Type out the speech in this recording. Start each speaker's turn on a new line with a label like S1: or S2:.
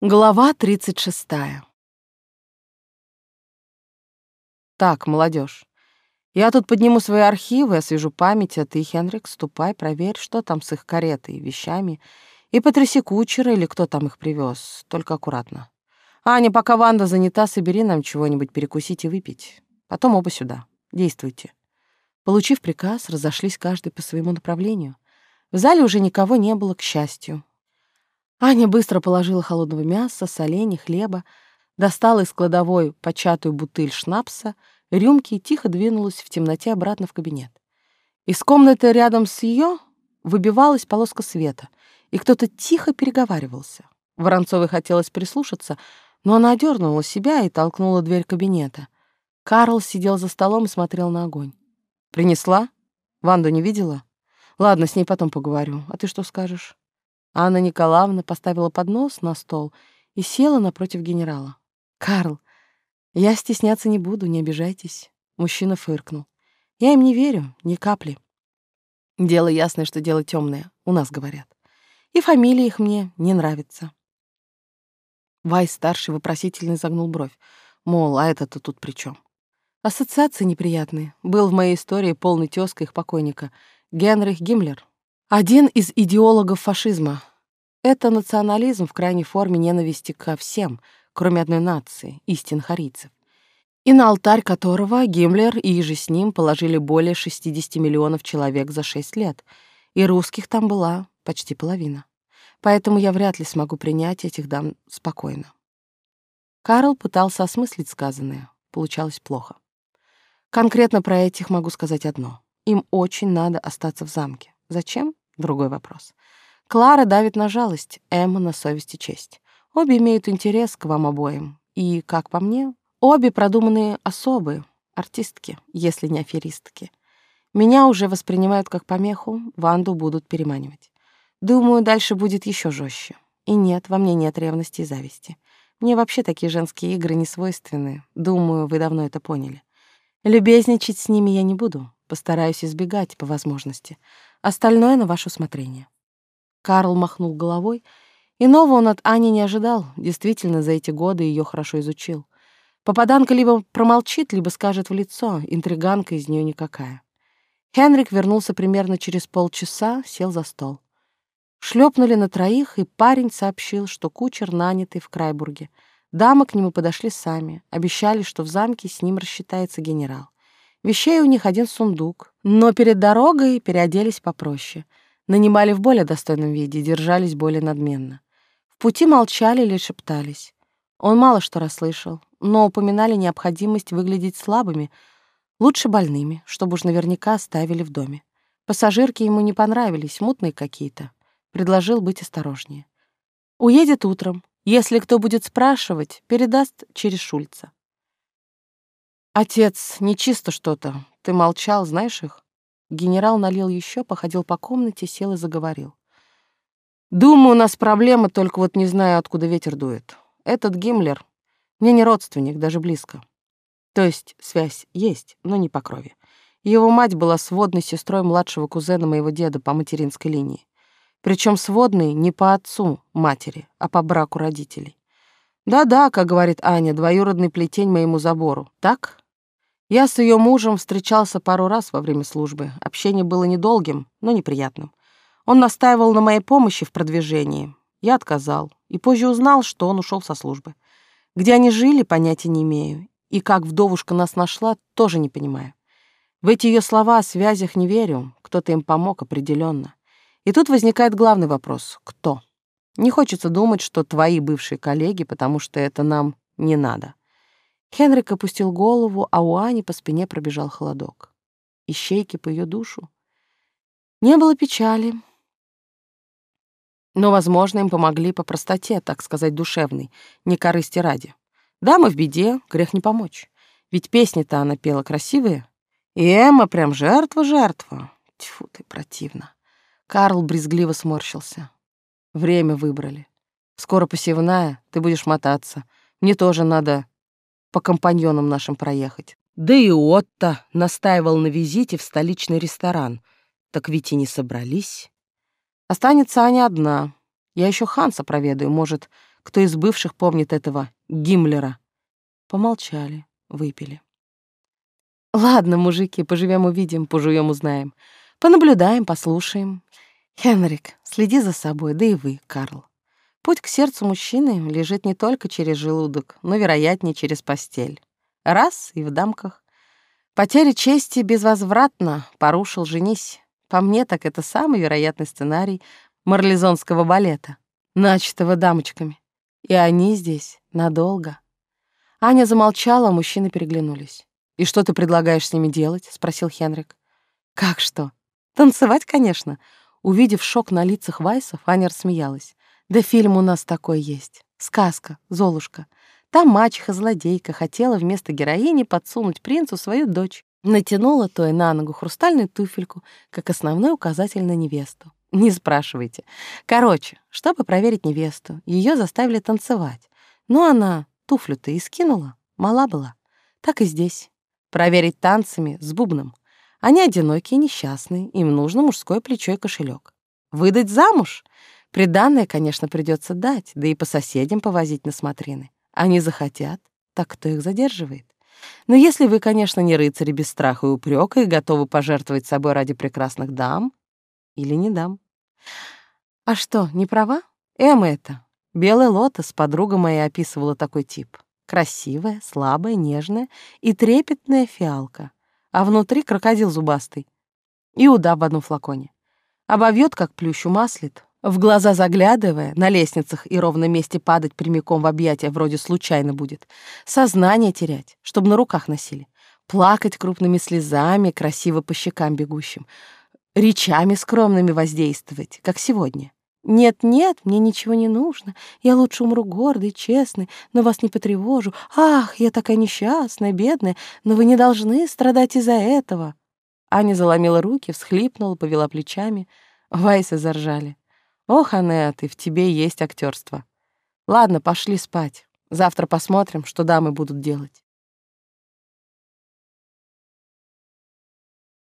S1: Глава 36. Так, молодежь, я тут подниму свои архивы, освежу память, а ты, Хенрик, ступай, проверь, что там с их каретой и вещами, и потряси кучера или кто там их привез, только аккуратно. Аня, пока Ванда занята, собери нам чего-нибудь перекусить и выпить. Потом оба сюда. Действуйте. Получив приказ, разошлись каждый по своему направлению. В зале уже никого не было, к счастью. Аня быстро положила холодного мяса, солений, хлеба, достала из кладовой початую бутыль шнапса, рюмки и тихо двинулась в темноте обратно в кабинет. Из комнаты рядом с ее выбивалась полоска света, и кто-то тихо переговаривался. Воронцовой хотелось прислушаться, но она одернула себя и толкнула дверь кабинета. Карл сидел за столом и смотрел на огонь. «Принесла? Ванду не видела? Ладно, с ней потом поговорю. А ты что скажешь?» Анна Николаевна поставила поднос на стол и села напротив генерала. «Карл, я стесняться не буду, не обижайтесь». Мужчина фыркнул. «Я им не верю, ни капли. Дело ясное, что дело темное, у нас говорят. И фамилия их мне не нравится». Вайс-старший вопросительно загнул бровь. Мол, а это-то тут при чем? Ассоциации неприятные. Был в моей истории полный тезка их покойника. Генрих Гиммлер. Один из идеологов фашизма. Это национализм в крайней форме ненависти ко всем, кроме одной нации, истин харийцев. И на алтарь которого Гиммлер и же с ним положили более 60 миллионов человек за 6 лет, и русских там была почти половина. Поэтому я вряд ли смогу принять этих дам спокойно. Карл пытался осмыслить сказанное, получалось плохо. Конкретно про этих могу сказать одно. Им очень надо остаться в замке. Зачем? Другой вопрос. Клара давит на жалость, Эмма на совесть и честь. Обе имеют интерес к вам обоим. И, как по мне, обе продуманные особы, артистки, если не аферистки. Меня уже воспринимают как помеху, Ванду будут переманивать. Думаю, дальше будет еще жестче. И нет, во мне нет ревности и зависти. Мне вообще такие женские игры не свойственны. Думаю, вы давно это поняли. Любезничать с ними я не буду. Постараюсь избегать по возможности. Остальное на ваше усмотрение. Карл махнул головой. Иного он от Ани не ожидал. Действительно, за эти годы ее хорошо изучил. Попаданка либо промолчит, либо скажет в лицо. Интриганка из нее никакая. Хенрик вернулся примерно через полчаса, сел за стол. Шлепнули на троих, и парень сообщил, что кучер нанятый в Крайбурге. Дамы к нему подошли сами, обещали, что в замке с ним рассчитается генерал. Вещей у них один сундук, но перед дорогой переоделись попроще. Нанимали в более достойном виде, держались более надменно. В пути молчали или шептались. Он мало что расслышал, но упоминали необходимость выглядеть слабыми, лучше больными, чтобы уж наверняка оставили в доме. Пассажирки ему не понравились, мутные какие-то. Предложил быть осторожнее. Уедет утром. Если кто будет спрашивать, передаст через Шульца. «Отец, нечисто что-то. Ты молчал, знаешь их?» Генерал налил еще, походил по комнате, сел и заговорил. «Думаю, у нас проблема, только вот не знаю, откуда ветер дует. Этот Гиммлер мне не родственник, даже близко. То есть связь есть, но не по крови. Его мать была сводной сестрой младшего кузена моего деда по материнской линии. Причем сводной не по отцу матери, а по браку родителей. Да-да, как говорит Аня, двоюродный плетень моему забору. Так? Я с ее мужем встречался пару раз во время службы. Общение было недолгим, но неприятным. Он настаивал на моей помощи в продвижении. Я отказал. И позже узнал, что он ушел со службы. Где они жили, понятия не имею. И как вдовушка нас нашла, тоже не понимаю. В эти ее слова о связях не верю. Кто-то им помог определенно. И тут возникает главный вопрос. Кто? Не хочется думать, что твои бывшие коллеги, потому что это нам не надо. Хенрик опустил голову, а у Ани по спине пробежал холодок. Ищейки по ее душу. Не было печали. Но, возможно, им помогли по простоте, так сказать, душевной, не корысти ради. Да, мы в беде, грех не помочь. Ведь песни-то она пела красивые. И Эмма прям жертва-жертва. Тьфу ты, противно. Карл брезгливо сморщился. Время выбрали. Скоро посевная, ты будешь мотаться. Мне тоже надо по компаньонам нашим проехать. Да и Отто настаивал на визите в столичный ресторан. Так ведь и не собрались. Останется Аня одна. Я еще Ханса проведаю, может, кто из бывших помнит этого Гиммлера. Помолчали, выпили. Ладно, мужики, поживем увидим, пожуем узнаем. Понаблюдаем, послушаем. Хенрик, следи за собой, да и вы, Карл. Путь к сердцу мужчины лежит не только через желудок, но, вероятнее, через постель. Раз — и в дамках. Потеря чести безвозвратно, порушил «женись». По мне, так это самый вероятный сценарий марлезонского балета, начатого дамочками. И они здесь надолго. Аня замолчала, мужчины переглянулись. «И что ты предлагаешь с ними делать?» — спросил Хенрик. «Как что? Танцевать, конечно». Увидев шок на лицах Вайсов, Аня рассмеялась. «Да фильм у нас такой есть. Сказка, Золушка. Там мачеха-злодейка хотела вместо героини подсунуть принцу свою дочь. Натянула той на ногу хрустальную туфельку, как основной указатель на невесту. Не спрашивайте. Короче, чтобы проверить невесту, ее заставили танцевать. Но она туфлю-то и скинула, мала была. Так и здесь. Проверить танцами с бубном. Они одинокие и несчастные, им нужно мужское плечо и кошелек. Выдать замуж? Приданное, конечно, придется дать, да и по соседям повозить на смотрины. Они захотят, так кто их задерживает? Но если вы, конечно, не рыцари без страха и упрека и готовы пожертвовать собой ради прекрасных дам, или не дам. А что, не права? Эм это. Белый лотос, подруга моя описывала такой тип. Красивая, слабая, нежная и трепетная фиалка. А внутри крокодил зубастый. И удав в одном флаконе. Обовьет, как плющ, умаслит, в глаза заглядывая, на лестницах и ровном месте падать прямиком в объятия вроде случайно будет. Сознание терять, чтобы на руках носили. Плакать крупными слезами, красиво по щекам бегущим. Речами скромными воздействовать, как сегодня. «Нет-нет, мне ничего не нужно. Я лучше умру гордый, честный, но вас не потревожу. Ах, я такая несчастная, бедная, но вы не должны страдать из-за этого». Аня заломила руки, всхлипнула, повела плечами. Вайсы заржали. «Ох, Аннет, и в тебе есть актерство. Ладно, пошли спать. Завтра посмотрим, что дамы будут делать».